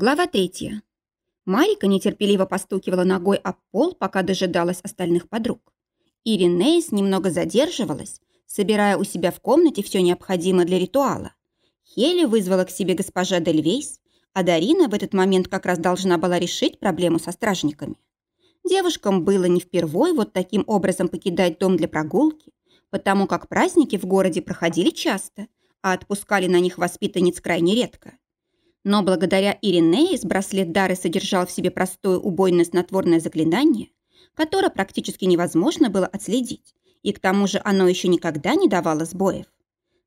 Глава третья. Марика нетерпеливо постукивала ногой об пол, пока дожидалась остальных подруг. Иринеис немного задерживалась, собирая у себя в комнате все необходимое для ритуала. Хели вызвала к себе госпожа Дельвейс, а Дарина в этот момент как раз должна была решить проблему со стражниками. Девушкам было не впервой вот таким образом покидать дом для прогулки, потому как праздники в городе проходили часто, а отпускали на них воспитанниц крайне редко. Но благодаря Иринеис браслет Дары содержал в себе простое убойное снотворное заклинание, которое практически невозможно было отследить, и к тому же оно еще никогда не давало сбоев.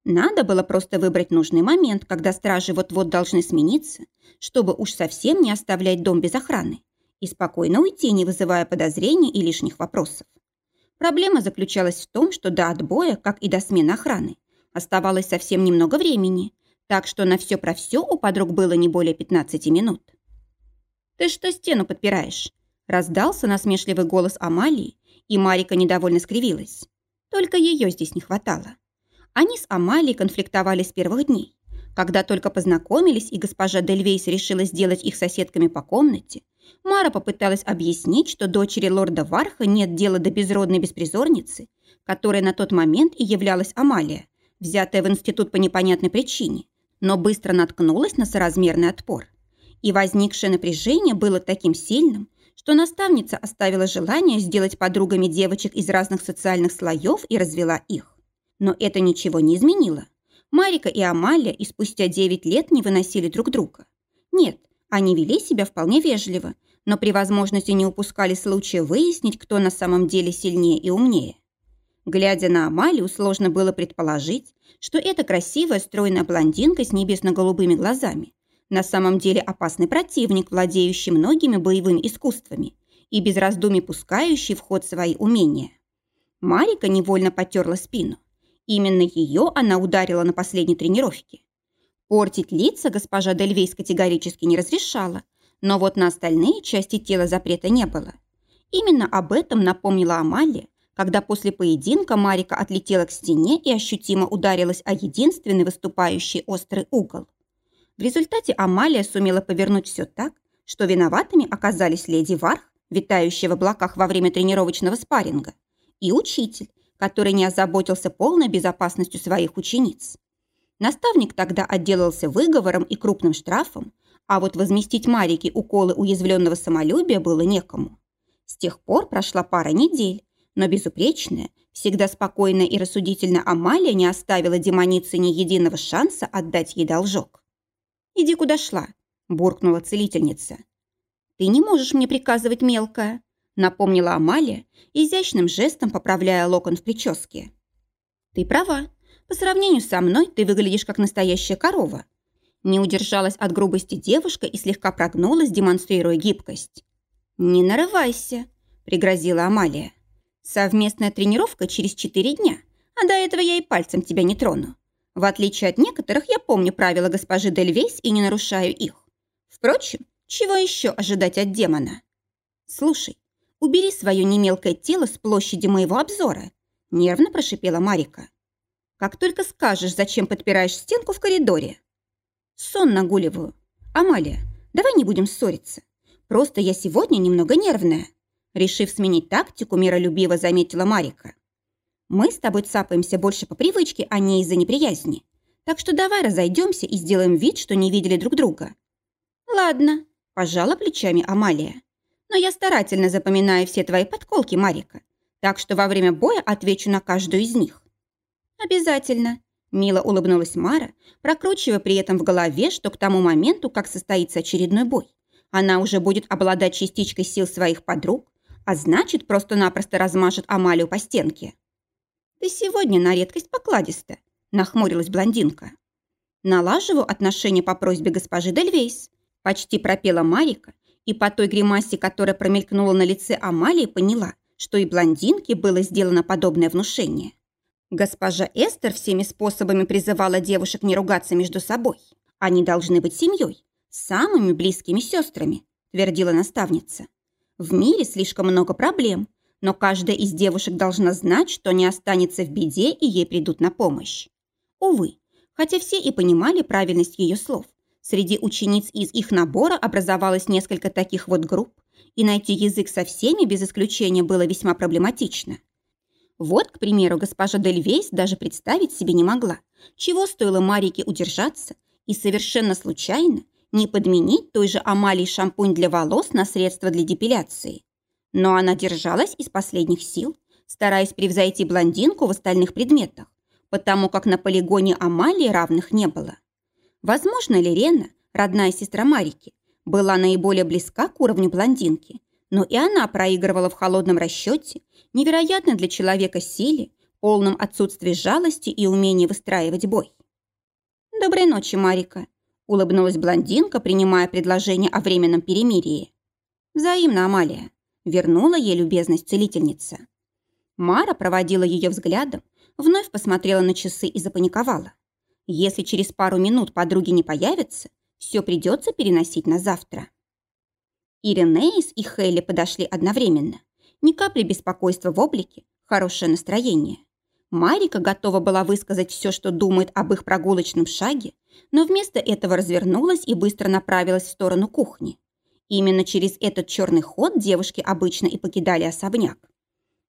Надо было просто выбрать нужный момент, когда стражи вот-вот должны смениться, чтобы уж совсем не оставлять дом без охраны и спокойно уйти, не вызывая подозрений и лишних вопросов. Проблема заключалась в том, что до отбоя, как и до смены охраны, оставалось совсем немного времени, так что на все про все у подруг было не более 15 минут. «Ты что стену подпираешь?» Раздался насмешливый голос Амалии, и Марика недовольно скривилась. Только ее здесь не хватало. Они с Амалией конфликтовали с первых дней. Когда только познакомились, и госпожа Дельвейс решила сделать их соседками по комнате, Мара попыталась объяснить, что дочери лорда Варха нет дела до безродной беспризорницы, которая на тот момент и являлась Амалия, взятая в институт по непонятной причине, но быстро наткнулась на соразмерный отпор. И возникшее напряжение было таким сильным, что наставница оставила желание сделать подругами девочек из разных социальных слоев и развела их. Но это ничего не изменило. Марика и Амалия и спустя 9 лет не выносили друг друга. Нет, они вели себя вполне вежливо, но при возможности не упускали случая выяснить, кто на самом деле сильнее и умнее. Глядя на Амалию, сложно было предположить, что эта красивая стройная блондинка с небесно-голубыми глазами на самом деле опасный противник, владеющий многими боевыми искусствами и без раздумий пускающий в ход свои умения. Марика невольно потерла спину. Именно ее она ударила на последней тренировке. Портить лица госпожа Дельвейс категорически не разрешала, но вот на остальные части тела запрета не было. Именно об этом напомнила Амалия, когда после поединка Марика отлетела к стене и ощутимо ударилась о единственный выступающий острый угол. В результате Амалия сумела повернуть все так, что виноватыми оказались леди Варх, витающая в облаках во время тренировочного спарринга, и учитель, который не озаботился полной безопасностью своих учениц. Наставник тогда отделался выговором и крупным штрафом, а вот возместить Марике уколы уязвленного самолюбия было некому. С тех пор прошла пара недель, но безупречная, всегда спокойная и рассудительная Амалия не оставила демонице ни единого шанса отдать ей должок. «Иди куда шла», – буркнула целительница. «Ты не можешь мне приказывать, мелкая», – напомнила Амалия, изящным жестом поправляя локон в прическе. «Ты права. По сравнению со мной ты выглядишь как настоящая корова». Не удержалась от грубости девушка и слегка прогнулась, демонстрируя гибкость. «Не нарывайся», – пригрозила Амалия. Совместная тренировка через четыре дня, а до этого я и пальцем тебя не трону. В отличие от некоторых, я помню правила госпожи Дельвейс и не нарушаю их. Впрочем, чего еще ожидать от демона? Слушай, убери свое немелкое тело с площади моего обзора, нервно прошипела Марика. Как только скажешь, зачем подпираешь стенку в коридоре. Сон нагуливаю. Амалия, давай не будем ссориться. Просто я сегодня немного нервная. Решив сменить тактику, миролюбиво заметила Марика. «Мы с тобой цапаемся больше по привычке, а не из-за неприязни. Так что давай разойдемся и сделаем вид, что не видели друг друга». «Ладно», – пожала плечами Амалия. «Но я старательно запоминаю все твои подколки, Марика, так что во время боя отвечу на каждую из них». «Обязательно», – мило улыбнулась Мара, прокручивая при этом в голове, что к тому моменту, как состоится очередной бой, она уже будет обладать частичкой сил своих подруг, а значит, просто-напросто размажет Амалию по стенке. «Ты сегодня на редкость покладиста», – нахмурилась блондинка. «Налаживаю отношения по просьбе госпожи Дельвейс», – почти пропела Марика, и по той гримасе, которая промелькнула на лице Амалии, поняла, что и блондинке было сделано подобное внушение. Госпожа Эстер всеми способами призывала девушек не ругаться между собой. Они должны быть семьей, самыми близкими сестрами, твердила наставница. В мире слишком много проблем, но каждая из девушек должна знать, что не останется в беде и ей придут на помощь. Увы, хотя все и понимали правильность ее слов, Среди учениц из их набора образовалось несколько таких вот групп, и найти язык со всеми без исключения было весьма проблематично. Вот, к примеру, госпожа Дельвейс даже представить себе не могла, чего стоило Марике удержаться и совершенно случайно не подменить той же Амалии шампунь для волос на средство для депиляции. Но она держалась из последних сил, стараясь превзойти блондинку в остальных предметах, потому как на полигоне Амалии равных не было. Возможно ли Рена, родная сестра Марики, была наиболее близка к уровню блондинки, но и она проигрывала в холодном расчете, невероятно для человека силе, полном отсутствии жалости и умении выстраивать бой. «Доброй ночи, Марика», – улыбнулась блондинка, принимая предложение о временном перемирии. «Взаимно, Амалия», – вернула ей любезность целительница. Мара проводила ее взглядом, вновь посмотрела на часы и запаниковала. Если через пару минут подруги не появятся, все придется переносить на завтра. Иринеис и Хейли подошли одновременно. Ни капли беспокойства в облике, хорошее настроение. Марика готова была высказать все, что думает об их прогулочном шаге, но вместо этого развернулась и быстро направилась в сторону кухни. Именно через этот черный ход девушки обычно и покидали особняк.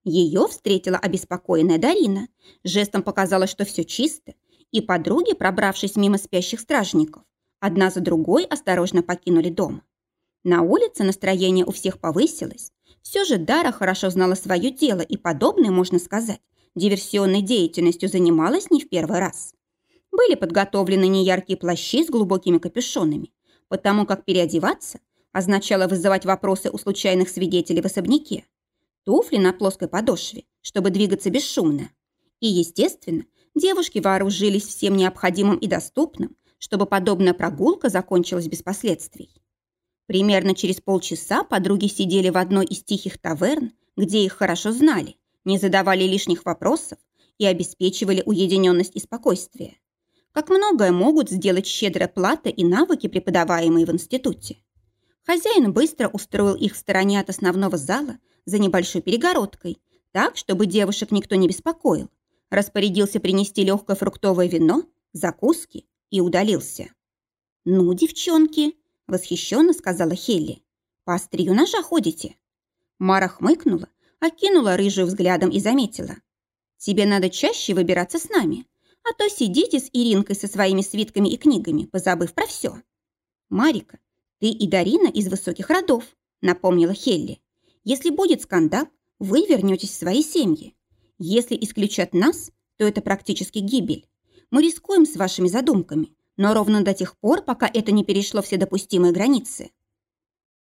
Ее встретила обеспокоенная Дарина, жестом показала, что все чисто, и подруги, пробравшись мимо спящих стражников, одна за другой осторожно покинули дом. На улице настроение у всех повысилось. Все же Дара хорошо знала свое дело и подобное, можно сказать, диверсионной деятельностью занималась не в первый раз. Были подготовлены неяркие плащи с глубокими капюшонами, потому как переодеваться означало вызывать вопросы у случайных свидетелей в особняке. Туфли на плоской подошве, чтобы двигаться бесшумно. И, естественно, девушки вооружились всем необходимым и доступным, чтобы подобная прогулка закончилась без последствий. Примерно через полчаса подруги сидели в одной из тихих таверн, где их хорошо знали, не задавали лишних вопросов и обеспечивали уединенность и спокойствие. Как многое могут сделать щедрая плата и навыки, преподаваемые в институте. Хозяин быстро устроил их в стороне от основного зала за небольшой перегородкой, так, чтобы девушек никто не беспокоил, распорядился принести легкое фруктовое вино, закуски и удалился. «Ну, девчонки!» – восхищенно сказала Хелли. «По острию ножа ходите?» Мара хмыкнула, окинула рыжую взглядом и заметила. «Тебе надо чаще выбираться с нами, а то сидите с Иринкой со своими свитками и книгами, позабыв про все». «Марика, ты и Дарина из высоких родов», – напомнила Хелли. «Если будет скандал, вы вернетесь в свои семьи. Если исключат нас, то это практически гибель. Мы рискуем с вашими задумками, но ровно до тех пор, пока это не перешло все допустимые границы.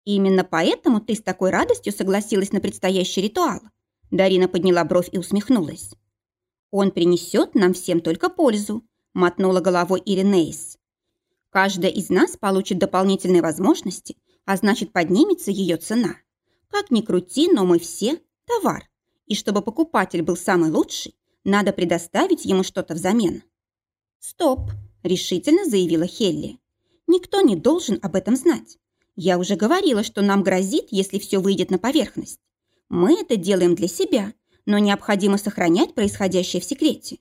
Именно поэтому ты с такой радостью согласилась на предстоящий ритуал. Дарина подняла бровь и усмехнулась. Он принесет нам всем только пользу, мотнула головой Иринейс. Каждая из нас получит дополнительные возможности, а значит поднимется ее цена. Как ни крути, но мы все – товар, и чтобы покупатель был самый лучший, надо предоставить ему что-то взамен. «Стоп!» – решительно заявила Хелли. «Никто не должен об этом знать. Я уже говорила, что нам грозит, если все выйдет на поверхность. Мы это делаем для себя, но необходимо сохранять происходящее в секрете.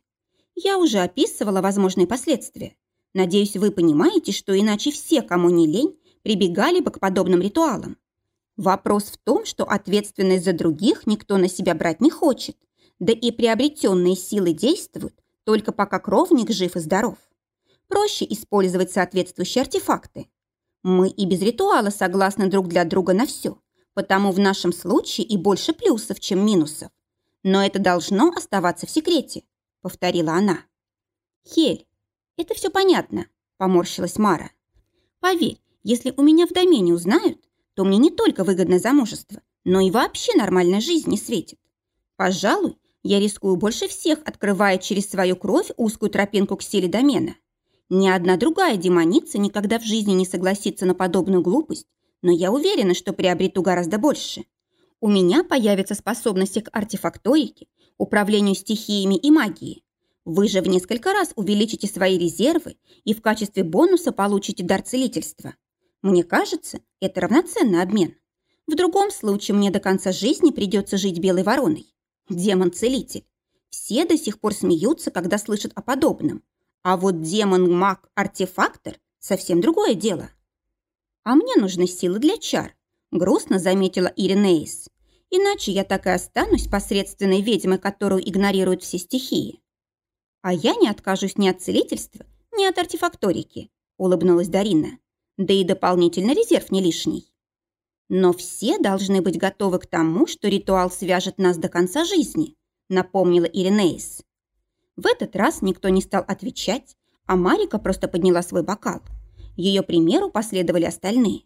Я уже описывала возможные последствия. Надеюсь, вы понимаете, что иначе все, кому не лень, прибегали бы к подобным ритуалам. Вопрос в том, что ответственность за других никто на себя брать не хочет, да и приобретенные силы действуют только пока кровник жив и здоров. Проще использовать соответствующие артефакты. Мы и без ритуала согласны друг для друга на все, потому в нашем случае и больше плюсов, чем минусов. Но это должно оставаться в секрете, повторила она. Хель, это все понятно, поморщилась Мара. Поверь, если у меня в домене узнают, то мне не только выгодное замужество, но и вообще нормальная жизнь не светит. Пожалуй, я рискую больше всех, открывая через свою кровь узкую тропинку к силе домена. Ни одна другая демоница никогда в жизни не согласится на подобную глупость, но я уверена, что приобрету гораздо больше. У меня появятся способности к артефакторике, управлению стихиями и магией. Вы же в несколько раз увеличите свои резервы и в качестве бонуса получите дар целительства. Мне кажется, это равноценный обмен. В другом случае мне до конца жизни придется жить белой вороной. Демон-целитель. Все до сих пор смеются, когда слышат о подобном. А вот демон-маг-артефактор совсем другое дело. А мне нужны силы для чар, грустно заметила Иринеис. Иначе я так и останусь посредственной ведьмой, которую игнорируют все стихии. А я не откажусь ни от целительства, ни от артефакторики, улыбнулась Дарина. Да и дополнительный резерв не лишний. Но все должны быть готовы к тому, что ритуал свяжет нас до конца жизни, напомнила Иринеис. В этот раз никто не стал отвечать, а Марика просто подняла свой бокал. Ее примеру последовали остальные.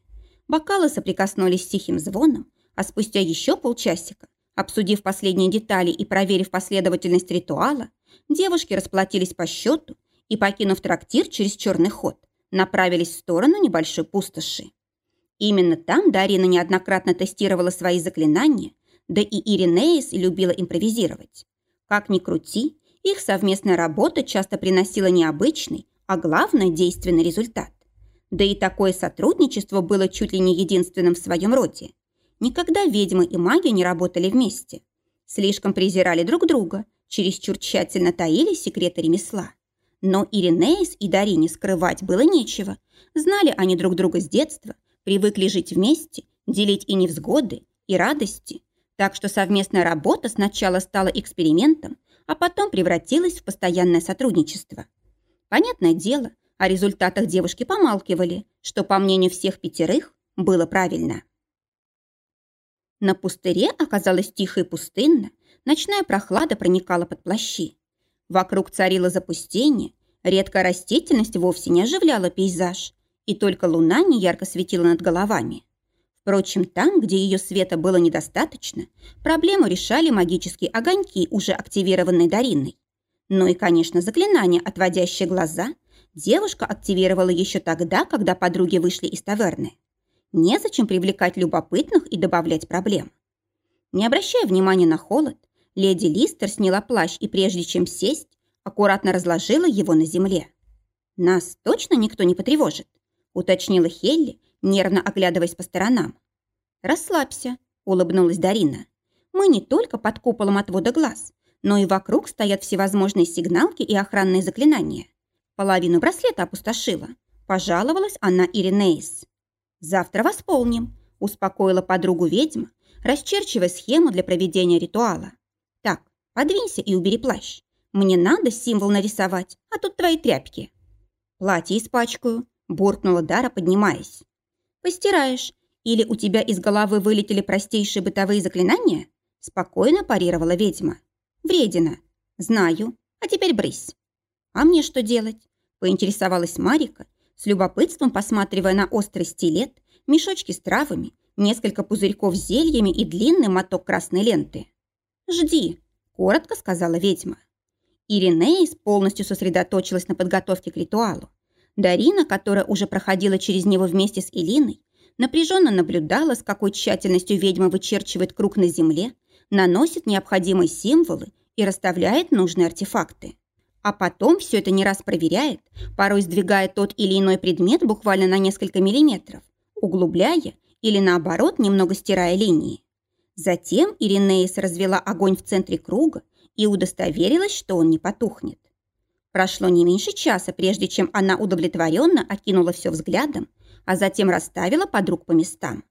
Бокалы соприкоснулись с тихим звоном, а спустя еще полчасика, обсудив последние детали и проверив последовательность ритуала, девушки расплатились по счету и, покинув трактир через черный ход, направились в сторону небольшой пустоши. Именно там Дарина неоднократно тестировала свои заклинания, да и Иринеис любила импровизировать. Как ни крути, их совместная работа часто приносила необычный, а главное – действенный результат. Да и такое сотрудничество было чуть ли не единственным в своем роде. Никогда ведьмы и маги не работали вместе. Слишком презирали друг друга, чересчур тщательно таили секреты ремесла. Но Иринеис и Дарине скрывать было нечего. Знали они друг друга с детства, привыкли жить вместе, делить и невзгоды, и радости. Так что совместная работа сначала стала экспериментом, а потом превратилась в постоянное сотрудничество. Понятное дело, о результатах девушки помалкивали, что, по мнению всех пятерых, было правильно. На пустыре оказалось тихо и пустынно, ночная прохлада проникала под плащи. Вокруг царило запустение, редкая растительность вовсе не оживляла пейзаж, и только луна неярко светила над головами. Впрочем, там, где ее света было недостаточно, проблему решали магические огоньки, уже активированные Дариной. Ну и, конечно, заклинание, отводящее глаза, девушка активировала еще тогда, когда подруги вышли из таверны. Незачем привлекать любопытных и добавлять проблем. Не обращая внимания на холод, леди Листер сняла плащ и, прежде чем сесть, аккуратно разложила его на земле. «Нас точно никто не потревожит?» – уточнила Хелли, нервно оглядываясь по сторонам. «Расслабься», – улыбнулась Дарина. «Мы не только под куполом отвода глаз, но и вокруг стоят всевозможные сигналки и охранные заклинания. Половину браслета опустошила», – пожаловалась она Иринеис. «Завтра восполним», – успокоила подругу ведьма, расчерчивая схему для проведения ритуала. «Так, подвинься и убери плащ. Мне надо символ нарисовать, а тут твои тряпки». «Платье испачкаю», – буркнула Дара, поднимаясь. «Постираешь. Или у тебя из головы вылетели простейшие бытовые заклинания?» – спокойно парировала ведьма. «Вредина. Знаю. А теперь брысь». «А мне что делать?» – поинтересовалась Марика, с любопытством посматривая на острый стилет, мешочки с травами, несколько пузырьков с зельями и длинный моток красной ленты. «Жди», – коротко сказала ведьма. Иринеис полностью сосредоточилась на подготовке к ритуалу. Дарина, которая уже проходила через него вместе с Илиной, напряженно наблюдала, с какой тщательностью ведьма вычерчивает круг на земле, наносит необходимые символы и расставляет нужные артефакты. А потом все это не раз проверяет, порой сдвигая тот или иной предмет буквально на несколько миллиметров, углубляя или наоборот немного стирая линии. Затем Иринеис развела огонь в центре круга и удостоверилась, что он не потухнет. Прошло не меньше часа, прежде чем она удовлетворенно окинула все взглядом, а затем расставила подруг по местам.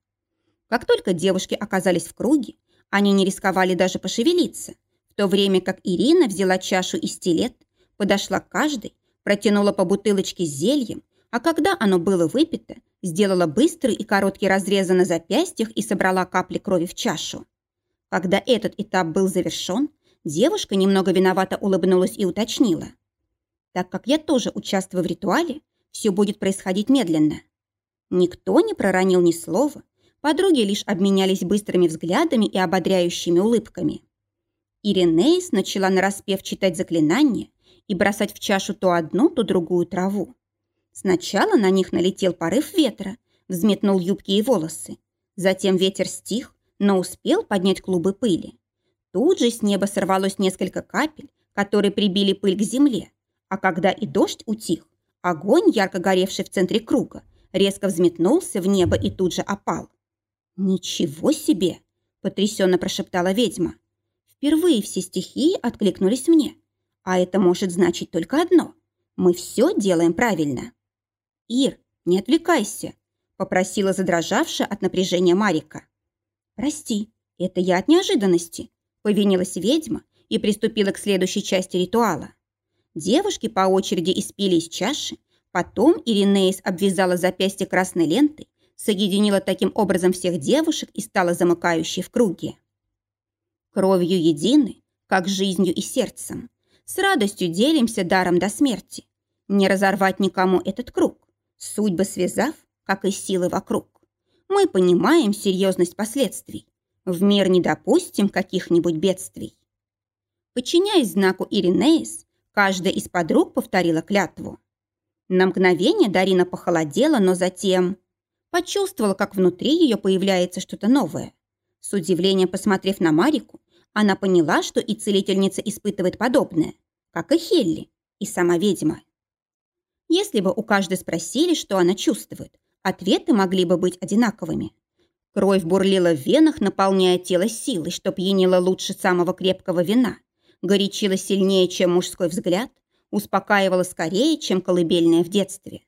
Как только девушки оказались в круге, они не рисковали даже пошевелиться, в то время как Ирина взяла чашу и стилет, подошла к каждой, протянула по бутылочке с зельем, а когда оно было выпито, сделала быстрый и короткий разрезы на запястьях и собрала капли крови в чашу. Когда этот этап был завершен, девушка немного виновато улыбнулась и уточнила. «Так как я тоже участвую в ритуале, все будет происходить медленно». Никто не проронил ни слова, подруги лишь обменялись быстрыми взглядами и ободряющими улыбками. Иринеис начала нараспев читать заклинания, и бросать в чашу то одну, то другую траву. Сначала на них налетел порыв ветра, взметнул юбки и волосы. Затем ветер стих, но успел поднять клубы пыли. Тут же с неба сорвалось несколько капель, которые прибили пыль к земле. А когда и дождь утих, огонь, ярко горевший в центре круга, резко взметнулся в небо и тут же опал. «Ничего себе!» – потрясенно прошептала ведьма. Впервые все стихии откликнулись мне. А это может значить только одно. Мы все делаем правильно. «Ир, не отвлекайся», – попросила задрожавшая от напряжения Марика. «Прости, это я от неожиданности», – повинилась ведьма и приступила к следующей части ритуала. Девушки по очереди испили из чаши, потом Иринеис обвязала запястье красной лентой, соединила таким образом всех девушек и стала замыкающей в круге. Кровью едины, как жизнью и сердцем. С радостью делимся даром до смерти. Не разорвать никому этот круг, судьбы связав, как и силы вокруг. Мы понимаем серьезность последствий. В мир не допустим каких-нибудь бедствий. Подчиняясь знаку Иринеис, каждая из подруг повторила клятву. На мгновение Дарина похолодела, но затем почувствовала, как внутри ее появляется что-то новое. С удивлением посмотрев на Марику, она поняла, что и целительница испытывает подобное, как и Хелли, и сама ведьма. Если бы у каждой спросили, что она чувствует, ответы могли бы быть одинаковыми. Кровь бурлила в венах, наполняя тело силой, что пьянило лучше самого крепкого вина, горячила сильнее, чем мужской взгляд, успокаивала скорее, чем колыбельная в детстве.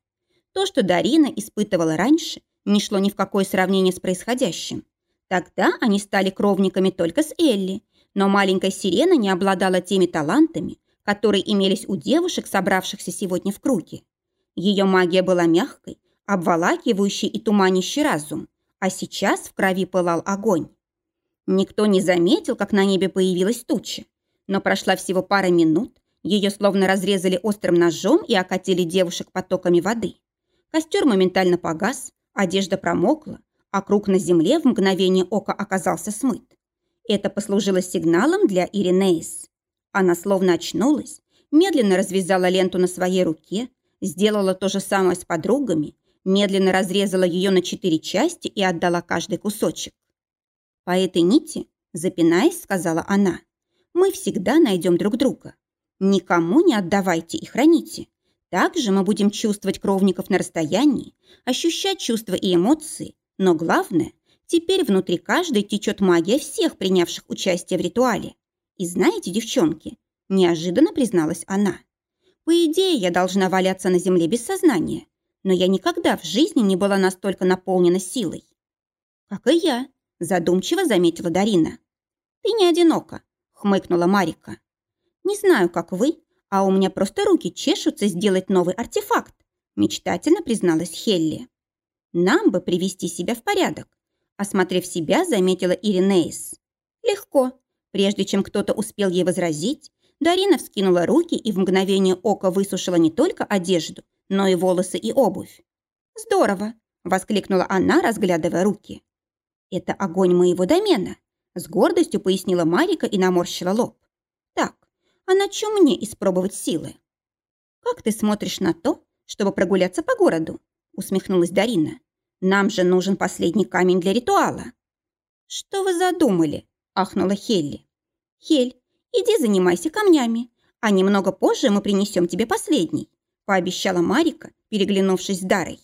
То, что Дарина испытывала раньше, не шло ни в какое сравнение с происходящим. Тогда они стали кровниками только с Элли, но маленькая сирена не обладала теми талантами, которые имелись у девушек, собравшихся сегодня в круге. Ее магия была мягкой, обволакивающей и туманящей разум, а сейчас в крови пылал огонь. Никто не заметил, как на небе появилась туча, но прошла всего пара минут, ее словно разрезали острым ножом и окатили девушек потоками воды. Костер моментально погас, одежда промокла, а круг на земле в мгновение ока оказался смыт. Это послужило сигналом для Иринеис. Она словно очнулась, медленно развязала ленту на своей руке, сделала то же самое с подругами, медленно разрезала ее на четыре части и отдала каждый кусочек. «По этой нити, запинаясь, сказала она, мы всегда найдем друг друга. Никому не отдавайте и храните. Также мы будем чувствовать кровников на расстоянии, ощущать чувства и эмоции, но главное, теперь внутри каждой течет магия всех принявших участие в ритуале. И знаете, девчонки, неожиданно призналась она, по идее, я должна валяться на земле без сознания, но я никогда в жизни не была настолько наполнена силой. Как и я, задумчиво заметила Дарина. Ты не одинока, хмыкнула Марика. Не знаю, как вы, а у меня просто руки чешутся сделать новый артефакт, мечтательно призналась Хелли. Нам бы привести себя в порядок. Осмотрев себя, заметила Иринеис. Легко. Прежде чем кто-то успел ей возразить, Дарина вскинула руки и в мгновение ока высушила не только одежду, но и волосы и обувь. «Здорово!» – воскликнула она, разглядывая руки. «Это огонь моего домена», – с гордостью пояснила Марика и наморщила лоб. «Так, а на чем мне испробовать силы?» «Как ты смотришь на то, чтобы прогуляться по городу?» – усмехнулась Дарина. «Нам же нужен последний камень для ритуала». «Что вы задумали?» – ахнула Хелли. «Хель, иди занимайся камнями, а немного позже мы принесем тебе последний», – пообещала Марика, переглянувшись с Дарой.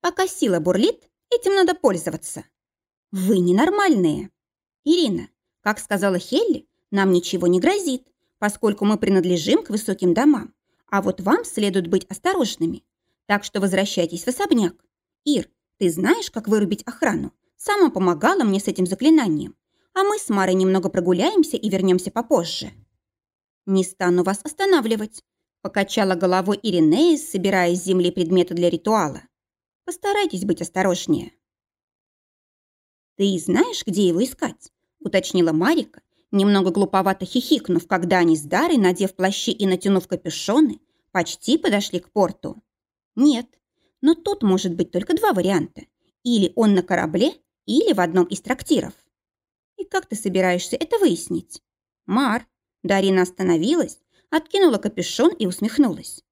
«Пока сила бурлит, этим надо пользоваться». «Вы ненормальные». «Ирина, как сказала Хелли, нам ничего не грозит, поскольку мы принадлежим к высоким домам, а вот вам следует быть осторожными. Так что возвращайтесь в особняк. Ир, ты знаешь, как вырубить охрану? Сама помогала мне с этим заклинанием. А мы с Марой немного прогуляемся и вернемся попозже». «Не стану вас останавливать», – покачала головой Иринея, собирая с земли предметы для ритуала. «Постарайтесь быть осторожнее». «Ты знаешь, где его искать?» – уточнила Марика, немного глуповато хихикнув, когда они с Дарой, надев плащи и натянув капюшоны, почти подошли к порту. «Нет, но тут может быть только два варианта. Или он на корабле, или в одном из трактиров. И как ты собираешься это выяснить? Мар, Дарина остановилась, откинула капюшон и усмехнулась.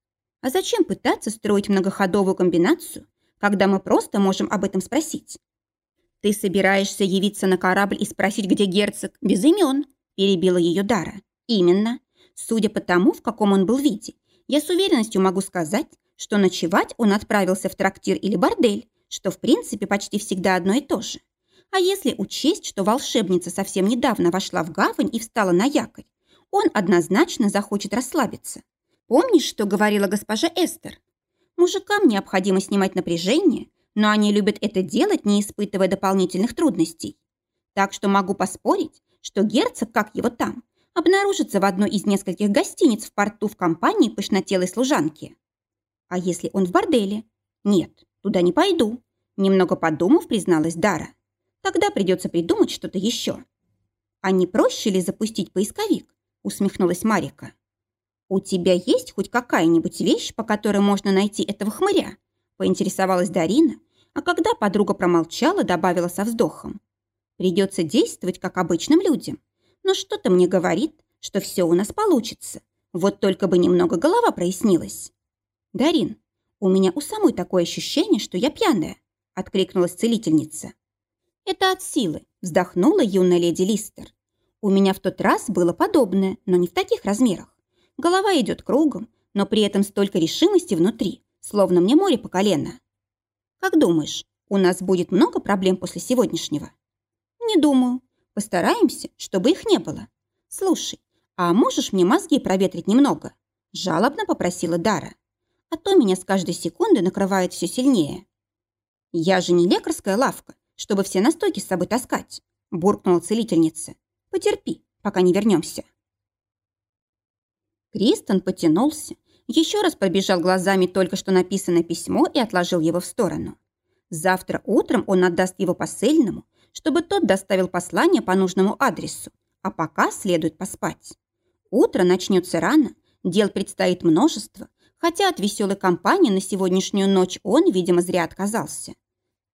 А зачем пытаться строить многоходовую комбинацию, когда мы просто можем об этом спросить? Ты собираешься явиться на корабль и спросить, где герцог, без имен? Перебила ее Дара. Именно. Судя по тому, в каком он был виде, я с уверенностью могу сказать, что ночевать он отправился в трактир или бордель, что в принципе почти всегда одно и то же. А если учесть, что волшебница совсем недавно вошла в гавань и встала на якорь, он однозначно захочет расслабиться. Помнишь, что говорила госпожа Эстер? Мужикам необходимо снимать напряжение, но они любят это делать, не испытывая дополнительных трудностей. Так что могу поспорить, что герцог, как его там, обнаружится в одной из нескольких гостиниц в порту в компании пышнотелой служанки. А если он в борделе? Нет, туда не пойду. Немного подумав, призналась Дара. Тогда придется придумать что-то еще. А не проще ли запустить поисковик? Усмехнулась Марика. У тебя есть хоть какая-нибудь вещь, по которой можно найти этого хмыря? Поинтересовалась Дарина, а когда подруга промолчала, добавила со вздохом. Придется действовать, как обычным людям. Но что-то мне говорит, что все у нас получится. Вот только бы немного голова прояснилась. Дарин, у меня у самой такое ощущение, что я пьяная, откликнулась целительница. Это от силы, вздохнула юная леди Листер. У меня в тот раз было подобное, но не в таких размерах. Голова идет кругом, но при этом столько решимости внутри, словно мне море по колено. Как думаешь, у нас будет много проблем после сегодняшнего? Не думаю. Постараемся, чтобы их не было. Слушай, а можешь мне мозги проветрить немного? Жалобно попросила Дара. А то меня с каждой секунды накрывает все сильнее. Я же не лекарская лавка, чтобы все настойки с собой таскать, буркнула целительница. Потерпи, пока не вернемся. Кристен потянулся, еще раз пробежал глазами только что написанное письмо и отложил его в сторону. Завтра утром он отдаст его посыльному, чтобы тот доставил послание по нужному адресу, а пока следует поспать. Утро начнется рано, дел предстоит множество, хотя от веселой компании на сегодняшнюю ночь он, видимо, зря отказался.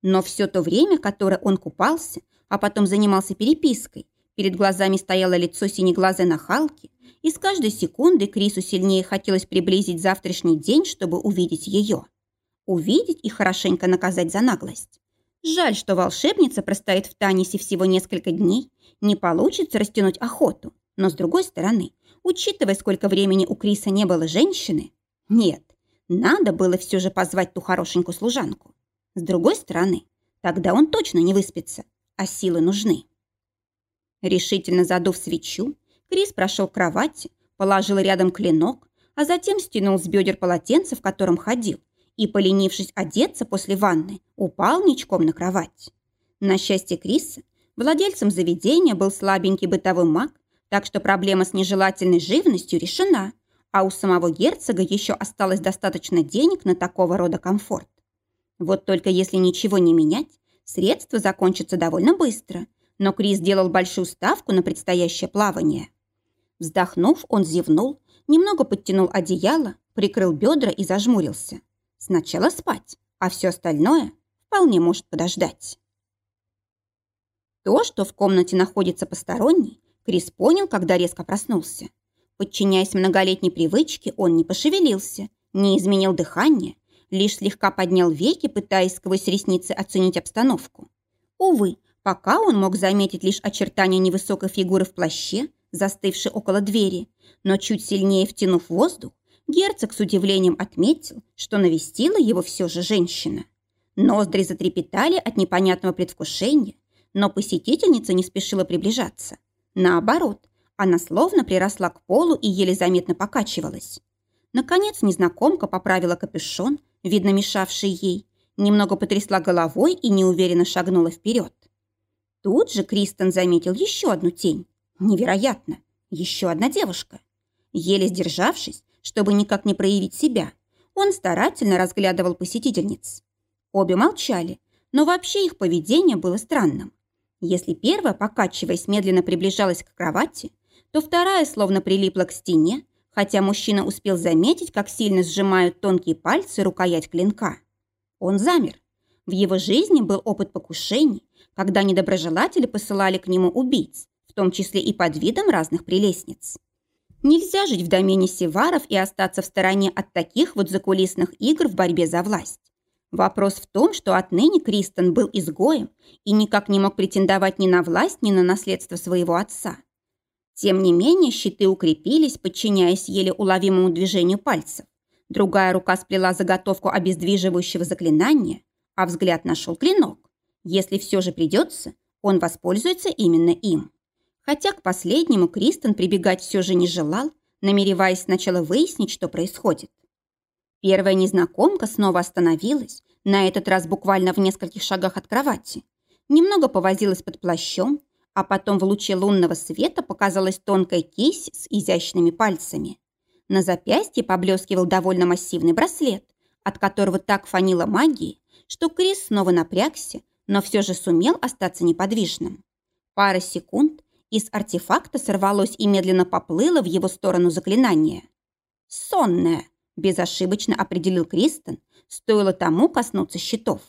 Но все то время, которое он купался, а потом занимался перепиской, перед глазами стояло лицо синеглазой нахалки, и с каждой секунды Крису сильнее хотелось приблизить завтрашний день, чтобы увидеть ее. Увидеть и хорошенько наказать за наглость. Жаль, что волшебница простоит в Танисе всего несколько дней, не получится растянуть охоту. Но с другой стороны, учитывая, сколько времени у Криса не было женщины, нет, надо было все же позвать ту хорошенькую служанку. С другой стороны, тогда он точно не выспится, а силы нужны. Решительно задув свечу, Крис прошел к кровати, положил рядом клинок, а затем стянул с бедер полотенце, в котором ходил, и, поленившись одеться после ванны, упал ничком на кровать. На счастье Криса, владельцем заведения был слабенький бытовой маг, так что проблема с нежелательной живностью решена, а у самого герцога еще осталось достаточно денег на такого рода комфорт. Вот только если ничего не менять, средства закончатся довольно быстро, но Крис делал большую ставку на предстоящее плавание. Вздохнув, он зевнул, немного подтянул одеяло, прикрыл бедра и зажмурился. Сначала спать, а все остальное вполне может подождать. То, что в комнате находится посторонний, Крис понял, когда резко проснулся. Подчиняясь многолетней привычке, он не пошевелился, не изменил дыхание, лишь слегка поднял веки, пытаясь сквозь ресницы оценить обстановку. Увы, пока он мог заметить лишь очертания невысокой фигуры в плаще, застывшей около двери, но чуть сильнее втянув воздух, Герцог с удивлением отметил, что навестила его все же женщина. Ноздри затрепетали от непонятного предвкушения, но посетительница не спешила приближаться. Наоборот, она словно приросла к полу и еле заметно покачивалась. Наконец незнакомка поправила капюшон, видно мешавший ей, немного потрясла головой и неуверенно шагнула вперед. Тут же Кристен заметил еще одну тень. Невероятно! Еще одна девушка. Еле сдержавшись, чтобы никак не проявить себя, он старательно разглядывал посетительниц. Обе молчали, но вообще их поведение было странным. Если первая, покачиваясь, медленно приближалась к кровати, то вторая словно прилипла к стене, хотя мужчина успел заметить, как сильно сжимают тонкие пальцы рукоять клинка. Он замер. В его жизни был опыт покушений, когда недоброжелатели посылали к нему убийц, в том числе и под видом разных прелестниц. Нельзя жить в домене севаров и остаться в стороне от таких вот закулисных игр в борьбе за власть. Вопрос в том, что отныне Кристен был изгоем и никак не мог претендовать ни на власть, ни на наследство своего отца. Тем не менее, щиты укрепились, подчиняясь еле уловимому движению пальцев. Другая рука сплела заготовку обездвиживающего заклинания, а взгляд нашел клинок. Если все же придется, он воспользуется именно им. Хотя к последнему Кристен прибегать все же не желал, намереваясь сначала выяснить, что происходит. Первая незнакомка снова остановилась, на этот раз буквально в нескольких шагах от кровати. Немного повозилась под плащом, а потом в луче лунного света показалась тонкая кисть с изящными пальцами. На запястье поблескивал довольно массивный браслет, от которого так фанило магии, что Крис снова напрягся, но все же сумел остаться неподвижным. Пара секунд, из артефакта сорвалось и медленно поплыло в его сторону заклинание. «Сонная», – безошибочно определил Кристен, стоило тому коснуться щитов.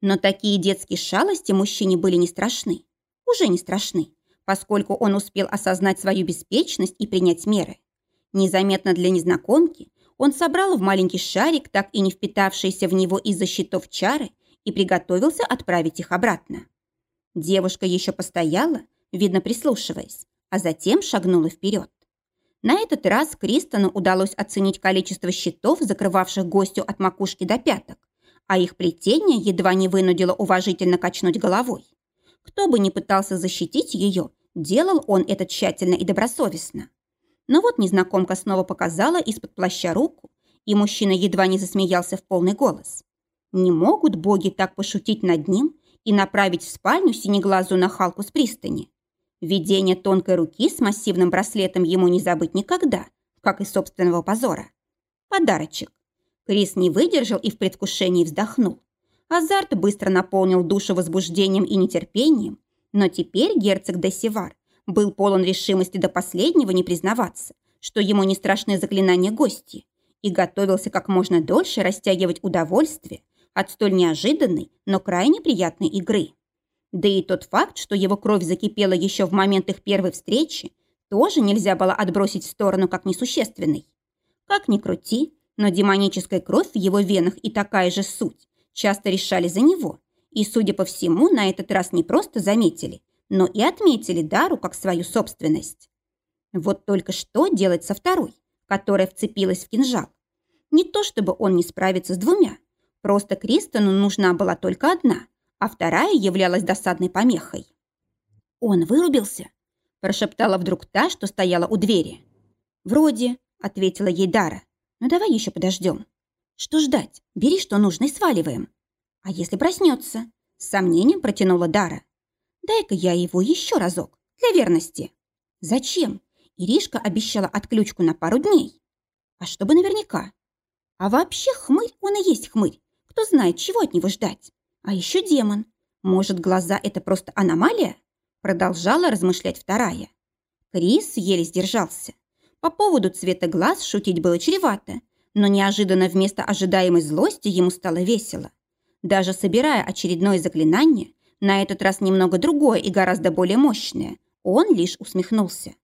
Но такие детские шалости мужчине были не страшны. Уже не страшны, поскольку он успел осознать свою беспечность и принять меры. Незаметно для незнакомки он собрал в маленький шарик, так и не впитавшиеся в него из-за щитов чары, и приготовился отправить их обратно. Девушка еще постояла, видно прислушиваясь, а затем шагнула вперед. На этот раз Кристону удалось оценить количество щитов, закрывавших гостю от макушки до пяток, а их плетение едва не вынудило уважительно качнуть головой. Кто бы ни пытался защитить ее, делал он это тщательно и добросовестно. Но вот незнакомка снова показала из-под плаща руку, и мужчина едва не засмеялся в полный голос. Не могут боги так пошутить над ним и направить в спальню синеглазую нахалку с пристани. Видение тонкой руки с массивным браслетом ему не забыть никогда, как и собственного позора. Подарочек. Крис не выдержал и в предвкушении вздохнул. Азарт быстро наполнил душу возбуждением и нетерпением, но теперь герцог де Севар был полон решимости до последнего не признаваться, что ему не страшны заклинания гости, и готовился как можно дольше растягивать удовольствие от столь неожиданной, но крайне приятной игры. Да и тот факт, что его кровь закипела еще в момент их первой встречи, тоже нельзя было отбросить в сторону как несущественный. Как ни крути, но демоническая кровь в его венах и такая же суть часто решали за него, и, судя по всему, на этот раз не просто заметили, но и отметили Дару как свою собственность. Вот только что делать со второй, которая вцепилась в кинжал? Не то чтобы он не справится с двумя, Просто Кристону нужна была только одна, а вторая являлась досадной помехой. «Он вырубился?» – прошептала вдруг та, что стояла у двери. «Вроде», – ответила ей Дара. «Но давай еще подождем». «Что ждать? Бери, что нужно, и сваливаем». «А если проснется?» – с сомнением протянула Дара. «Дай-ка я его еще разок, для верности». «Зачем?» Иришка обещала отключку на пару дней. «А чтобы наверняка». «А вообще хмырь, он и есть хмырь. Кто знает, чего от него ждать? А еще демон. Может, глаза – это просто аномалия? Продолжала размышлять вторая. Крис еле сдержался. По поводу цвета глаз шутить было чревато, но неожиданно вместо ожидаемой злости ему стало весело. Даже собирая очередное заклинание, на этот раз немного другое и гораздо более мощное, он лишь усмехнулся.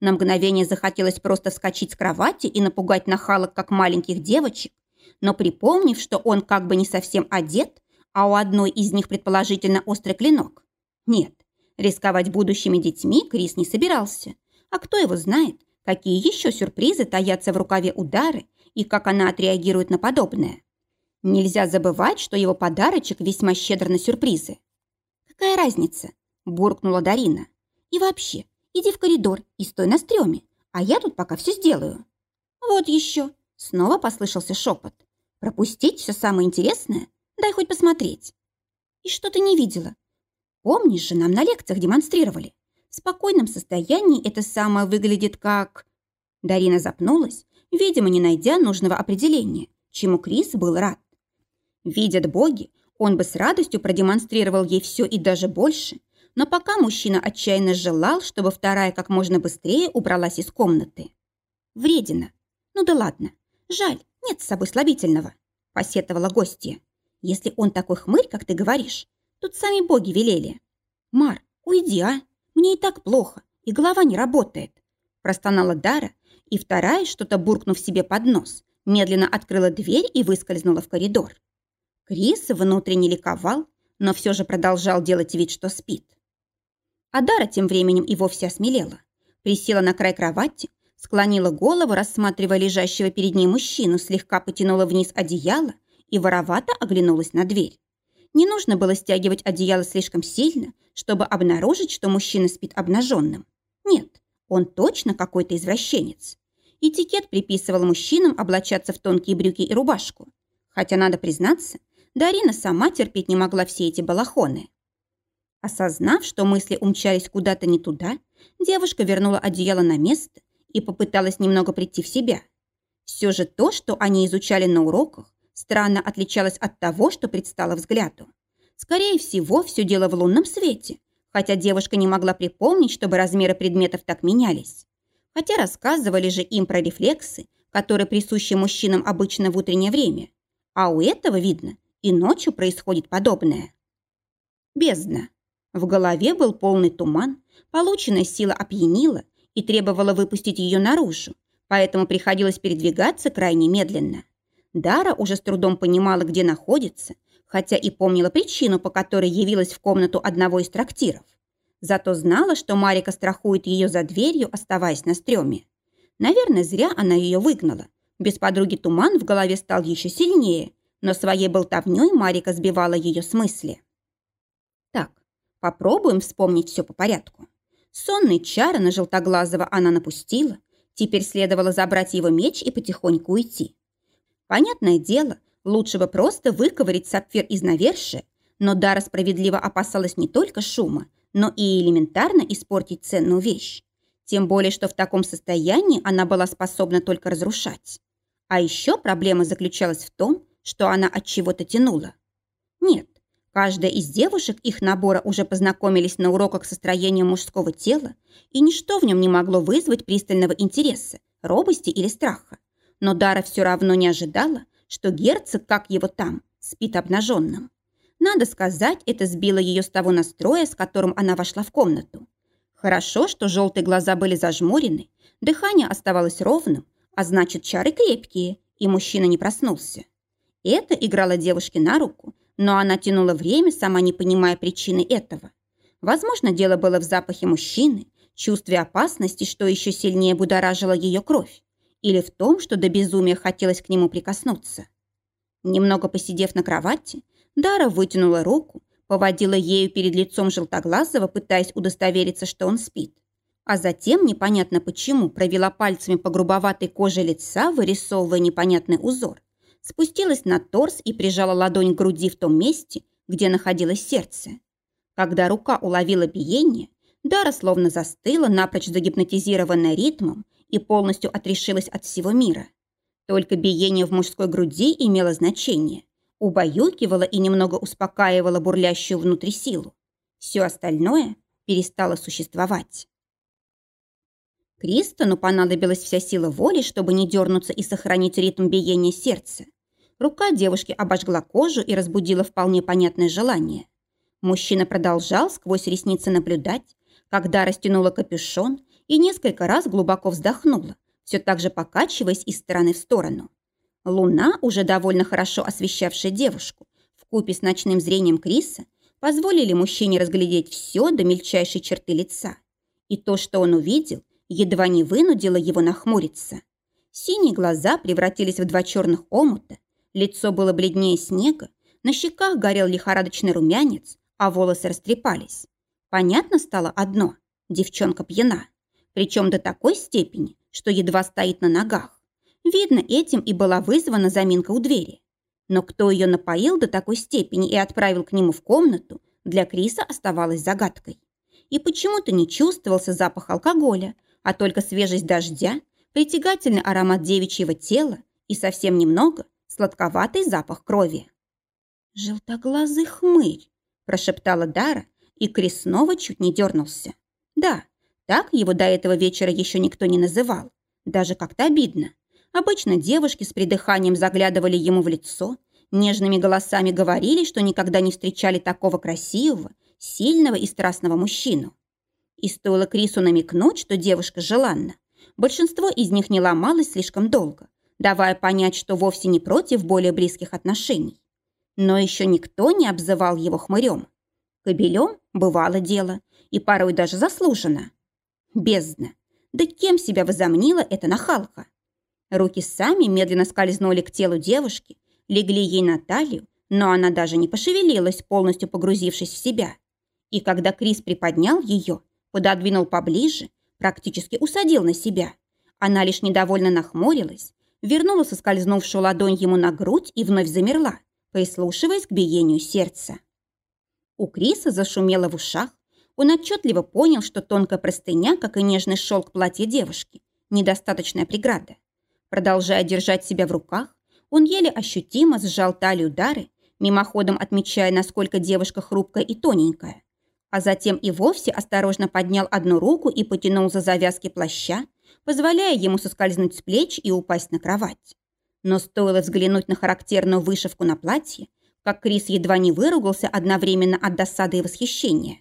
На мгновение захотелось просто вскочить с кровати и напугать нахалок, как маленьких девочек, но припомнив, что он как бы не совсем одет, а у одной из них предположительно острый клинок. Нет, рисковать будущими детьми Крис не собирался. А кто его знает, какие еще сюрпризы таятся в рукаве удары и как она отреагирует на подобное. Нельзя забывать, что его подарочек весьма щедр на сюрпризы. «Какая разница?» – буркнула Дарина. «И вообще, иди в коридор и стой на стреме, а я тут пока все сделаю». «Вот еще!» – снова послышался шепот. Пропустить все самое интересное? Дай хоть посмотреть. И что ты не видела? Помнишь же, нам на лекциях демонстрировали. В спокойном состоянии это самое выглядит как... Дарина запнулась, видимо, не найдя нужного определения, чему Крис был рад. Видят боги, он бы с радостью продемонстрировал ей все и даже больше, но пока мужчина отчаянно желал, чтобы вторая как можно быстрее убралась из комнаты. Вредина. Ну да ладно. Жаль, нет с собой слабительного», – посетовала гостья. «Если он такой хмырь, как ты говоришь, тут сами боги велели». «Мар, уйди, а? Мне и так плохо, и голова не работает», – простонала Дара, и вторая, что-то буркнув себе под нос, медленно открыла дверь и выскользнула в коридор. Крис внутренне ликовал, но все же продолжал делать вид, что спит. А Дара тем временем и вовсе осмелела. Присела на край кровати, Склонила голову, рассматривая лежащего перед ней мужчину, слегка потянула вниз одеяло и воровато оглянулась на дверь. Не нужно было стягивать одеяло слишком сильно, чтобы обнаружить, что мужчина спит обнаженным. Нет, он точно какой-то извращенец. Этикет приписывал мужчинам облачаться в тонкие брюки и рубашку. Хотя, надо признаться, Дарина сама терпеть не могла все эти балахоны. Осознав, что мысли умчались куда-то не туда, девушка вернула одеяло на место и попыталась немного прийти в себя. Все же то, что они изучали на уроках, странно отличалось от того, что предстало взгляду. Скорее всего, все дело в лунном свете, хотя девушка не могла припомнить, чтобы размеры предметов так менялись. Хотя рассказывали же им про рефлексы, которые присущи мужчинам обычно в утреннее время. А у этого, видно, и ночью происходит подобное. Бездна. В голове был полный туман, полученная сила опьянила и требовала выпустить ее наружу, поэтому приходилось передвигаться крайне медленно. Дара уже с трудом понимала, где находится, хотя и помнила причину, по которой явилась в комнату одного из трактиров. Зато знала, что Марика страхует ее за дверью, оставаясь на стреме. Наверное, зря она ее выгнала. Без подруги туман в голове стал еще сильнее, но своей болтовней Марика сбивала ее с мысли. Так, попробуем вспомнить все по порядку. Сонные чары на Желтоглазого она напустила. Теперь следовало забрать его меч и потихоньку уйти. Понятное дело, лучше бы просто выковырить сапфир из навершия, но Дара справедливо опасалась не только шума, но и элементарно испортить ценную вещь. Тем более, что в таком состоянии она была способна только разрушать. А еще проблема заключалась в том, что она от чего-то тянула. Нет, каждая из девушек их набора уже познакомились на уроках со строением мужского тела, и ничто в нем не могло вызвать пристального интереса, робости или страха. Но Дара все равно не ожидала, что герцог, как его там, спит обнаженным. Надо сказать, это сбило ее с того настроя, с которым она вошла в комнату. Хорошо, что желтые глаза были зажмурены, дыхание оставалось ровным, а значит, чары крепкие, и мужчина не проснулся. Это играло девушке на руку, но она тянула время, сама не понимая причины этого. Возможно, дело было в запахе мужчины, чувстве опасности, что еще сильнее будоражило ее кровь, или в том, что до безумия хотелось к нему прикоснуться. Немного посидев на кровати, Дара вытянула руку, поводила ею перед лицом Желтоглазого, пытаясь удостовериться, что он спит. А затем, непонятно почему, провела пальцами по грубоватой коже лица, вырисовывая непонятный узор. Спустилась на торс и прижала ладонь к груди в том месте, где находилось сердце. Когда рука уловила биение, Дара словно застыла, напрочь загипнотизированная ритмом и полностью отрешилась от всего мира. Только биение в мужской груди имело значение убаюкивала и немного успокаивала бурлящую внутри силу. Все остальное перестало существовать. Кристону понадобилась вся сила воли, чтобы не дернуться и сохранить ритм биения сердца. Рука девушки обожгла кожу и разбудила вполне понятное желание. Мужчина продолжал сквозь ресницы наблюдать, когда растянула капюшон и несколько раз глубоко вздохнула, все так же покачиваясь из стороны в сторону. Луна, уже довольно хорошо освещавшая девушку, в купе с ночным зрением Криса, позволили мужчине разглядеть все до мельчайшей черты лица. И то, что он увидел, едва не вынудило его нахмуриться. Синие глаза превратились в два черных омута, лицо было бледнее снега, на щеках горел лихорадочный румянец, а волосы растрепались. Понятно стало одно – девчонка пьяна. Причем до такой степени, что едва стоит на ногах. Видно, этим и была вызвана заминка у двери. Но кто ее напоил до такой степени и отправил к нему в комнату, для Криса оставалось загадкой. И почему-то не чувствовался запах алкоголя, а только свежесть дождя, притягательный аромат девичьего тела и совсем немного сладковатый запах крови. «Желтоглазый хмырь», – прошептала Дара, и Крис снова чуть не дернулся. Да, так его до этого вечера еще никто не называл. Даже как-то обидно. Обычно девушки с придыханием заглядывали ему в лицо, нежными голосами говорили, что никогда не встречали такого красивого, сильного и страстного мужчину. И стоило Крису намекнуть, что девушка желанна, большинство из них не ломалось слишком долго, давая понять, что вовсе не против более близких отношений. Но еще никто не обзывал его хмырем. Кобелем бывало дело, и порой даже заслуженно. Бездна. Да кем себя возомнила эта нахалка? Руки сами медленно скользнули к телу девушки, легли ей на талию, но она даже не пошевелилась, полностью погрузившись в себя. И когда Крис приподнял ее, пододвинул поближе, практически усадил на себя, Она лишь недовольно нахмурилась, вернула соскользнувшую ладонь ему на грудь и вновь замерла, прислушиваясь к биению сердца. У Криса зашумело в ушах. Он отчетливо понял, что тонкая простыня, как и нежный шелк платья девушки, недостаточная преграда. Продолжая держать себя в руках, он еле ощутимо сжал талию Дары, мимоходом отмечая, насколько девушка хрупкая и тоненькая. А затем и вовсе осторожно поднял одну руку и потянул за завязки плаща, позволяя ему соскользнуть с плеч и упасть на кровать. Но стоило взглянуть на характерную вышивку на платье, как Крис едва не выругался одновременно от досады и восхищения.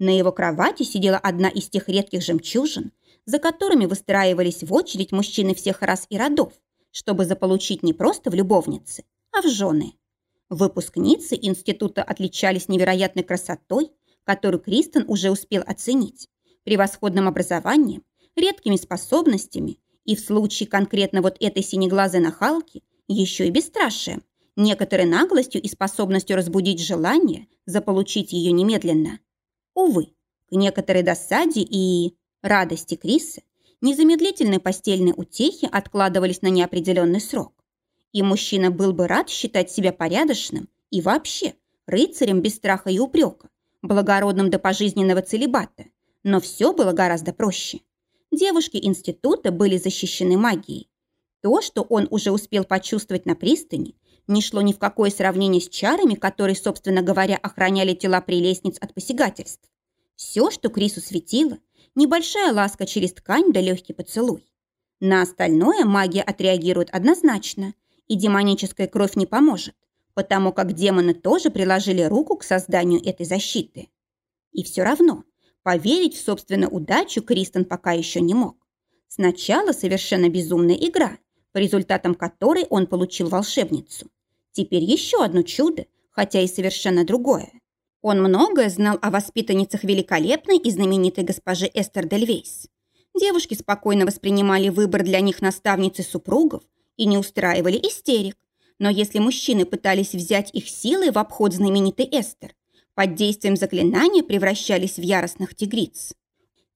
На его кровати сидела одна из тех редких жемчужин, за которыми выстраивались в очередь мужчины всех рас и родов, чтобы заполучить не просто в любовницы, а в жены. Выпускницы института отличались невероятной красотой, которую Кристен уже успел оценить, превосходным образованием, редкими способностями и в случае конкретно вот этой синеглазой нахалки еще и бесстрашием, некоторой наглостью и способностью разбудить желание заполучить ее немедленно. Увы, к некоторой досаде и радости Криса незамедлительные постельные утехи откладывались на неопределенный срок. И мужчина был бы рад считать себя порядочным и вообще рыцарем без страха и упрека, благородным до пожизненного целебата. Но все было гораздо проще. Девушки института были защищены магией. То, что он уже успел почувствовать на пристани, не шло ни в какое сравнение с чарами, которые, собственно говоря, охраняли тела прелестниц от посягательств. Все, что Крису светило, небольшая ласка через ткань да легкий поцелуй. На остальное магия отреагирует однозначно, и демоническая кровь не поможет, потому как демоны тоже приложили руку к созданию этой защиты. И все равно поверить в собственную удачу Кристен пока еще не мог. Сначала совершенно безумная игра, по результатам которой он получил волшебницу. Теперь еще одно чудо, хотя и совершенно другое. Он многое знал о воспитанницах великолепной и знаменитой госпожи Эстер Дельвейс. Девушки спокойно воспринимали выбор для них наставницы супругов и не устраивали истерик. Но если мужчины пытались взять их силой в обход знаменитой Эстер, под действием заклинания превращались в яростных тигриц.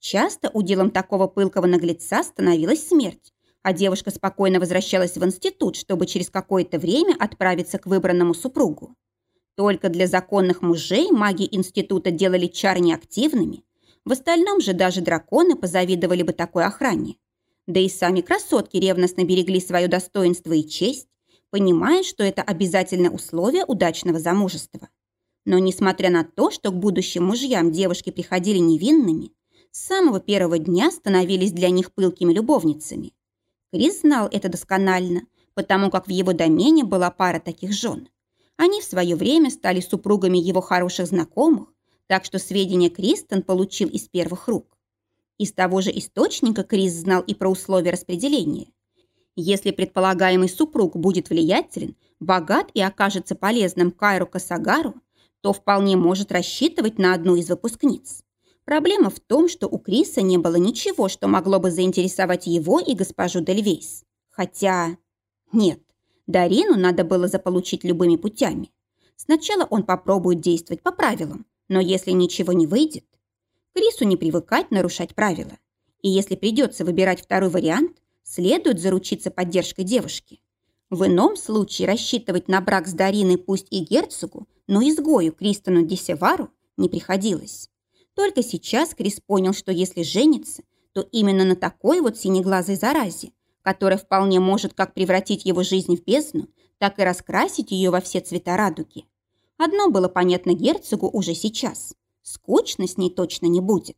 Часто уделом такого пылкого наглеца становилась смерть, а девушка спокойно возвращалась в институт, чтобы через какое-то время отправиться к выбранному супругу. Только для законных мужей маги института делали чар неактивными, в остальном же даже драконы позавидовали бы такой охране. Да и сами красотки ревностно берегли свое достоинство и честь, понимая, что это обязательное условие удачного замужества. Но несмотря на то, что к будущим мужьям девушки приходили невинными, с самого первого дня становились для них пылкими любовницами. Крис знал это досконально, потому как в его домене была пара таких жен. Они в свое время стали супругами его хороших знакомых, так что сведения Кристен получил из первых рук. Из того же источника Крис знал и про условия распределения. Если предполагаемый супруг будет влиятелен, богат и окажется полезным Кайру Касагару, то вполне может рассчитывать на одну из выпускниц. Проблема в том, что у Криса не было ничего, что могло бы заинтересовать его и госпожу Дельвейс. Хотя... Нет, Дарину надо было заполучить любыми путями. Сначала он попробует действовать по правилам, но если ничего не выйдет... Крису не привыкать нарушать правила. И если придется выбирать второй вариант, следует заручиться поддержкой девушки. В ином случае рассчитывать на брак с Дариной пусть и герцогу, но изгою Кристону Десевару не приходилось. Только сейчас Крис понял, что если женится, то именно на такой вот синеглазой заразе, которая вполне может как превратить его жизнь в бездну, так и раскрасить ее во все цвета радуги. Одно было понятно герцогу уже сейчас. Скучно с ней точно не будет.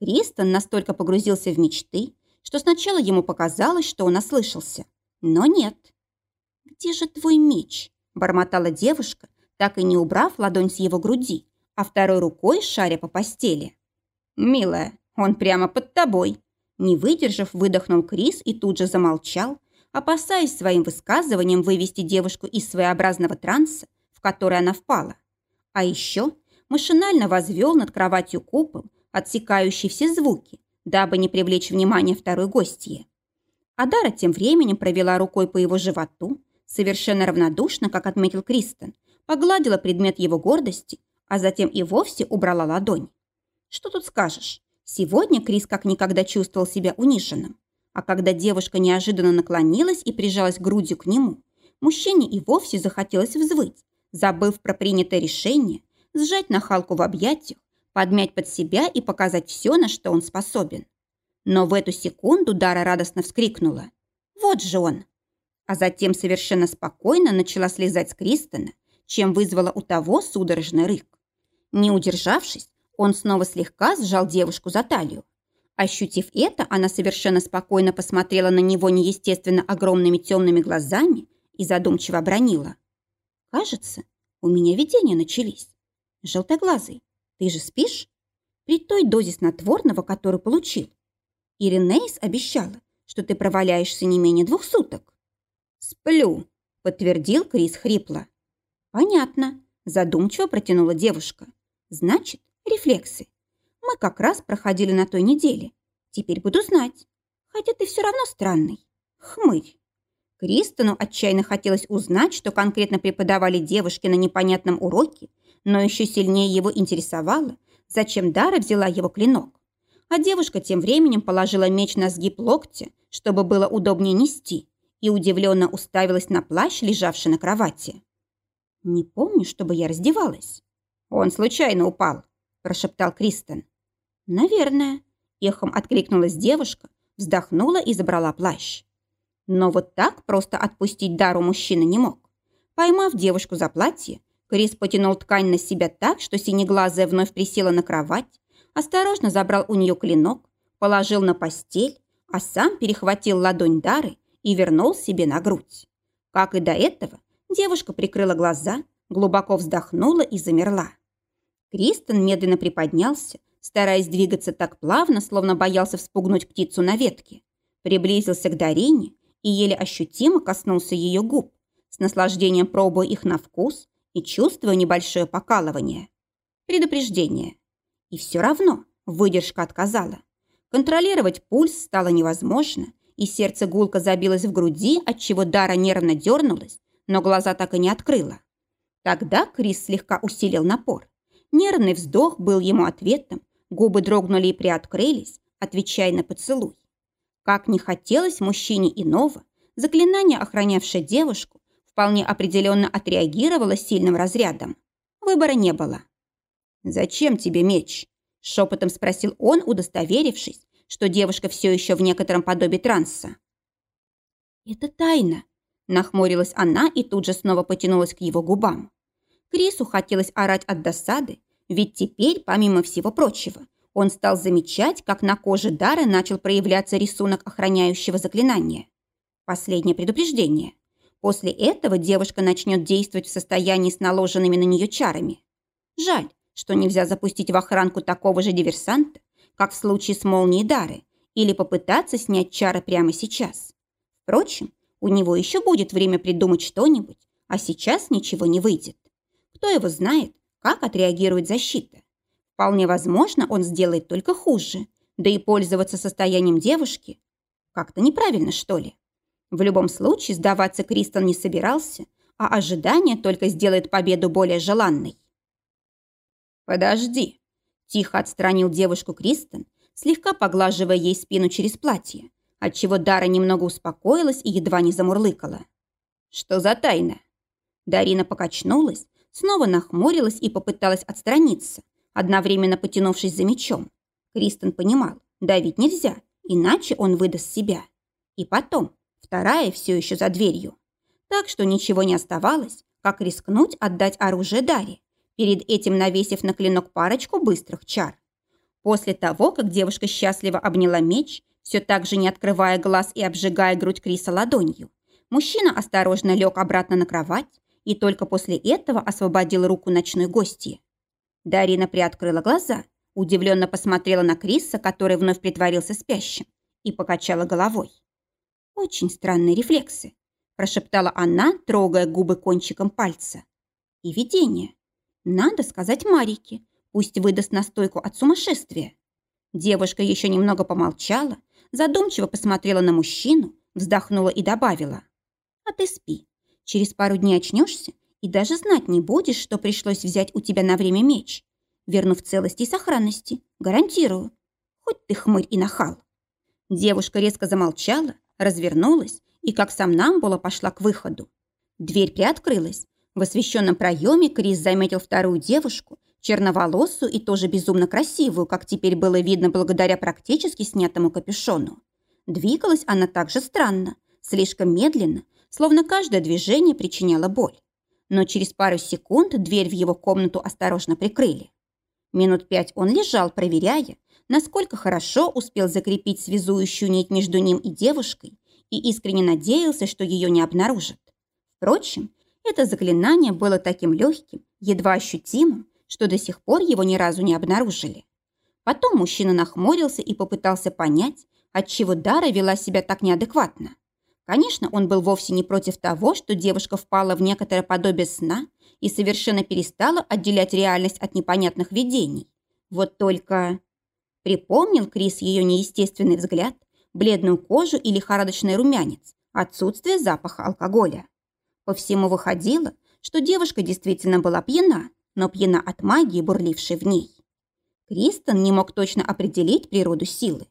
Кристен настолько погрузился в мечты, что сначала ему показалось, что он ослышался. Но нет. «Где же твой меч?» – бормотала девушка, так и не убрав ладонь с его груди, а второй рукой шаря по постели. «Милая, он прямо под тобой!» Не выдержав, выдохнул Крис и тут же замолчал, опасаясь своим высказыванием вывести девушку из своеобразного транса, в который она впала. А еще машинально возвел над кроватью купол, отсекающий все звуки, дабы не привлечь внимание второй гостьи. Адара тем временем провела рукой по его животу, совершенно равнодушно, как отметил Кристен, погладила предмет его гордости а затем и вовсе убрала ладонь. Что тут скажешь? Сегодня Крис как никогда чувствовал себя униженным. А когда девушка неожиданно наклонилась и прижалась грудью к нему, мужчине и вовсе захотелось взвыть, забыв про принятое решение, сжать нахалку в объятиях, подмять под себя и показать все, на что он способен. Но в эту секунду Дара радостно вскрикнула. «Вот же он!» А затем совершенно спокойно начала слезать с Кристона, чем вызвала у того судорожный рык. Не удержавшись, он снова слегка сжал девушку за талию. Ощутив это, она совершенно спокойно посмотрела на него неестественно огромными темными глазами и задумчиво обронила. «Кажется, у меня видения начались. Желтоглазый, ты же спишь? При той дозе снотворного, которую получил. Иринейс обещала, что ты проваляешься не менее двух суток». «Сплю», — подтвердил Крис хрипло. «Понятно», – задумчиво протянула девушка. «Значит, рефлексы. Мы как раз проходили на той неделе. Теперь буду знать. Хотя ты все равно странный. Хмырь». Кристону отчаянно хотелось узнать, что конкретно преподавали девушке на непонятном уроке, но еще сильнее его интересовало, зачем Дара взяла его клинок. А девушка тем временем положила меч на сгиб локтя, чтобы было удобнее нести, и удивленно уставилась на плащ, лежавший на кровати. «Не помню, чтобы я раздевалась». «Он случайно упал», – прошептал Кристен. «Наверное», – эхом откликнулась девушка, вздохнула и забрала плащ. Но вот так просто отпустить дару мужчина не мог. Поймав девушку за платье, Крис потянул ткань на себя так, что синеглазая вновь присела на кровать, осторожно забрал у нее клинок, положил на постель, а сам перехватил ладонь Дары и вернул себе на грудь. Как и до этого, Девушка прикрыла глаза, глубоко вздохнула и замерла. Кристен медленно приподнялся, стараясь двигаться так плавно, словно боялся вспугнуть птицу на ветке. Приблизился к Дарине и еле ощутимо коснулся ее губ, с наслаждением пробуя их на вкус и чувствуя небольшое покалывание. Предупреждение. И все равно выдержка отказала. Контролировать пульс стало невозможно, и сердце гулко забилось в груди, отчего Дара нервно дернулась, но глаза так и не открыла. Тогда Крис слегка усилил напор. Нервный вздох был ему ответом, губы дрогнули и приоткрылись, отвечая на поцелуй. Как не хотелось мужчине иного, заклинание, охранявшее девушку, вполне определенно отреагировало сильным разрядом. Выбора не было. «Зачем тебе меч?» – шепотом спросил он, удостоверившись, что девушка все еще в некотором подобии транса. «Это тайна», Нахмурилась она и тут же снова потянулась к его губам. Крису хотелось орать от досады, ведь теперь, помимо всего прочего, он стал замечать, как на коже Дары начал проявляться рисунок охраняющего заклинания. Последнее предупреждение. После этого девушка начнет действовать в состоянии с наложенными на нее чарами. Жаль, что нельзя запустить в охранку такого же диверсанта, как в случае с молнией Дары, или попытаться снять чары прямо сейчас. Впрочем, у него еще будет время придумать что-нибудь, а сейчас ничего не выйдет. Кто его знает, как отреагирует защита? Вполне возможно, он сделает только хуже, да и пользоваться состоянием девушки как-то неправильно, что ли. В любом случае, сдаваться Кристон не собирался, а ожидание только сделает победу более желанной. «Подожди», – тихо отстранил девушку Кристон, слегка поглаживая ей спину через платье, отчего Дара немного успокоилась и едва не замурлыкала. «Что за тайна?» Дарина покачнулась, снова нахмурилась и попыталась отстраниться, одновременно потянувшись за мечом. Кристен понимал, давить нельзя, иначе он выдаст себя. И потом, вторая все еще за дверью. Так что ничего не оставалось, как рискнуть отдать оружие Даре, перед этим навесив на клинок парочку быстрых чар. После того, как девушка счастливо обняла меч, все так же не открывая глаз и обжигая грудь Криса ладонью. Мужчина осторожно лег обратно на кровать и только после этого освободил руку ночной гости. Дарина приоткрыла глаза, удивленно посмотрела на Криса, который вновь притворился спящим, и покачала головой. «Очень странные рефлексы», – прошептала она, трогая губы кончиком пальца. «И видение. Надо сказать Марике, пусть выдаст настойку от сумасшествия». Девушка еще немного помолчала, задумчиво посмотрела на мужчину, вздохнула и добавила. «А ты спи. Через пару дней очнешься и даже знать не будешь, что пришлось взять у тебя на время меч. Верну в целости и сохранности, гарантирую. Хоть ты хмырь и нахал». Девушка резко замолчала, развернулась и, как сам Намбула, пошла к выходу. Дверь приоткрылась. В освещенном проеме Крис заметил вторую девушку, черноволосую и тоже безумно красивую, как теперь было видно благодаря практически снятому капюшону. Двигалась она также странно, слишком медленно, словно каждое движение причиняло боль. Но через пару секунд дверь в его комнату осторожно прикрыли. Минут пять он лежал, проверяя, насколько хорошо успел закрепить связующую нить между ним и девушкой, и искренне надеялся, что ее не обнаружат. Впрочем, это заклинание было таким легким, едва ощутимым, что до сих пор его ни разу не обнаружили. Потом мужчина нахмурился и попытался понять, отчего Дара вела себя так неадекватно. Конечно, он был вовсе не против того, что девушка впала в некоторое подобие сна и совершенно перестала отделять реальность от непонятных видений. Вот только... Припомнил Крис ее неестественный взгляд, бледную кожу и лихорадочный румянец, отсутствие запаха алкоголя. По всему выходило, что девушка действительно была пьяна, но пьяна от магии, бурлившей в ней. Кристен не мог точно определить природу силы.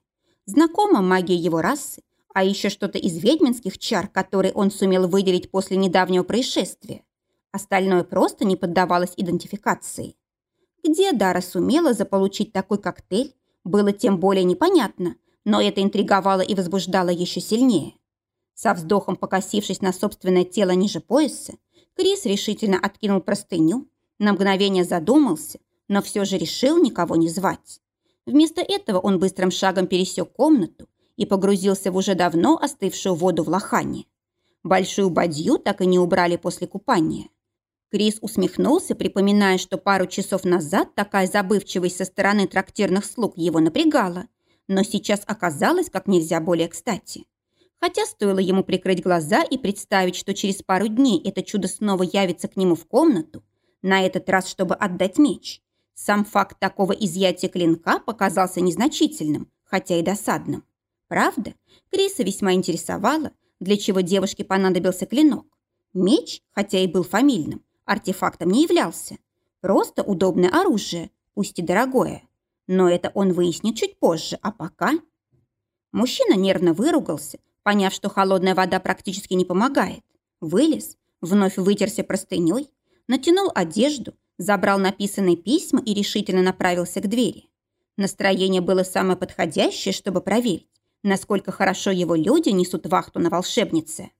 Знакома магия его расы, а еще что-то из ведьминских чар, которые он сумел выделить после недавнего происшествия. Остальное просто не поддавалось идентификации. Где Дара сумела заполучить такой коктейль, было тем более непонятно, но это интриговало и возбуждало еще сильнее. Со вздохом покосившись на собственное тело ниже пояса, Крис решительно откинул простыню, на мгновение задумался, но все же решил никого не звать. Вместо этого он быстрым шагом пересек комнату и погрузился в уже давно остывшую воду в лохане. Большую бадью так и не убрали после купания. Крис усмехнулся, припоминая, что пару часов назад такая забывчивость со стороны трактирных слуг его напрягала, но сейчас оказалось как нельзя более кстати. Хотя стоило ему прикрыть глаза и представить, что через пару дней это чудо снова явится к нему в комнату, на этот раз, чтобы отдать меч. Сам факт такого изъятия клинка показался незначительным, хотя и досадным. Правда, Криса весьма интересовало, для чего девушке понадобился клинок. Меч, хотя и был фамильным, артефактом не являлся. Просто удобное оружие, пусть и дорогое. Но это он выяснит чуть позже, а пока... Мужчина нервно выругался, поняв, что холодная вода практически не помогает. Вылез, вновь вытерся простыней, натянул одежду, забрал написанные письма и решительно направился к двери. Настроение было самое подходящее, чтобы проверить, насколько хорошо его люди несут вахту на волшебнице.